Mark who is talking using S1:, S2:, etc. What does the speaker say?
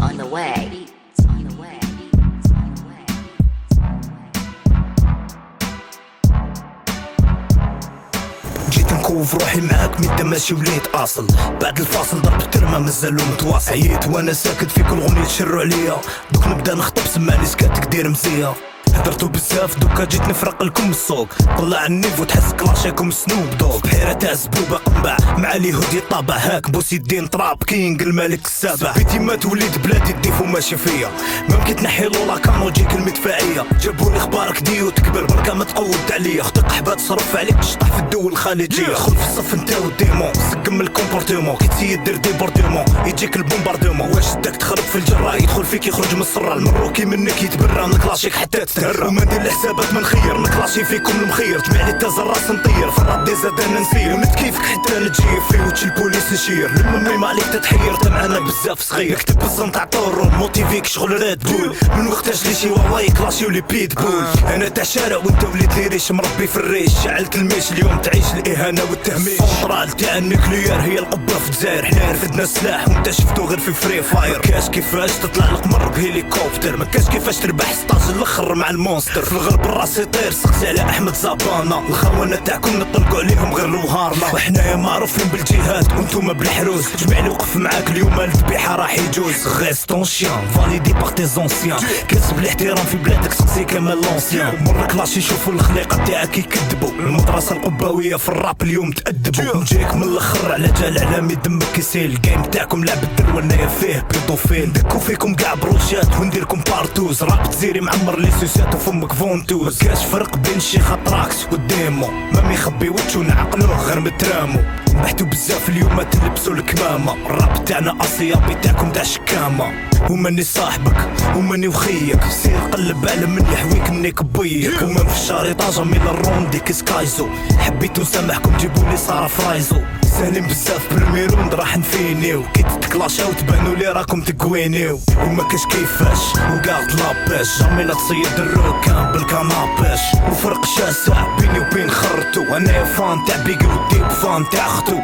S1: on the way.
S2: روحي معاك ماشي وليت أصل. بعد الفاصل ضرب الترمة مازالو متواصل. عييت وأنا ساكت في كل غنية تشروا عليا. دوك نبدأ نخطب سمعني سكاتك دير مزية. هدرتو بزاف دوكا جيت نفرق لكم السوق. طلع النيفو تحس كلاشيكم سنوب دوغ بحيرة تاع زبوبة قنبع مع اليهودي طابع هاك بوسي الدين طراب كينج الملك السابع. بيتي مات وليد بلادي الديفو ماشي فيا ممكن تنحي لولا كانو جيك المدفعية. جابوني أخبارك ديو تكبر بركة ما تعود عليا. خطيق قحبات صرف عليك تشطح في الدول الخليجية. دخل في الصف انت والديمون سقم الكومبورتيمون كي تسيد دير ديبورتيمون يجيك البومبارديمون واش داك تخرب في الجرة يدخل فيك يخرج من السرة. المروكي منك يتبرى نكلاشيك حتى تتهرى وما ندير الحسابات ما نخير. نكلاشي فيكم المخير. جمع لي تاز الراس نطير. في الراب زاد أنا نسير. ونتكيفك حتى نتجيب في وجه البوليس نشير لما ما عليك تتحير. تا معانا بزاف صغير. نكتب بالزن تاع طورون موتيفيك شغل راد بول. من وقتاش لي شي واوا يكلاشيو لي بيت بول. أنا تاع شارع وأنت وليت لي ريش مربي في الريش. شعلت الميش. اليوم تعيش الإهانة والتهميش. سنترال تاع ال nucléaire هي القبة في الجزائر. حنا رفدنا السلاح. وأنت شفتو غير في Free Fire. كاش كيفاش تطلع القمر ب hélicoptère ما كاش كيفاش تربح stage الأخر مع ال monstre. في الغرب الراس يطير سقسي على أحمد زابانا. الخونة تاعكم نطلقوا عليهم غير الوهارنا. وحنايا معروفين بالجهاد وانتوما بالحروس جمع اللي وقف معاك اليوم الذبيحة راح يجوز. reste un chien validé par tes anciens كسب الاحترام في بلادك سقسي كمال لونسيان مرة كلاش يشوفوا الخليقة تاعك يكذبوا. المدرسة القباويه في الراب اليوم تأدبوا. نجيك من الآخر على جال علامي دمك يسيل الجيم تاعكم لعب الدرو انايا فيه بيدوفيل ندكو فيكم كاع بروشات ونديركم بارتوز. راب تزيري معمر لي سوسات وفمك فونتوز. كاش فرق بين شيخ تراكس والديمو. ما ميخبي وجهو نعقلوه غير مترامو. بحتو بزاف اليوم تلبسوا الكمامة. الراب تاعنا اصيابي تاعكم تاع شكامة. وماني صاحبك وماني وخيك. سير قلب على من يحويك. منيك بيك ومن في الشريطة جميل الروندي كسكايزو حبيتو نسامحكم جيبولي سارة فرايزو. سالم بزاف بالميروند راح نفينيو كي تتكلاشاو تبانو لي راكم تكوينيو وما كاش كيفاش وقاعد لاباش جامي لا تصيد الروكان بالكناباش وفرق شاسع بيني وبين خرتو. أنا فان تاع بيقي وديب فان تاع أختو.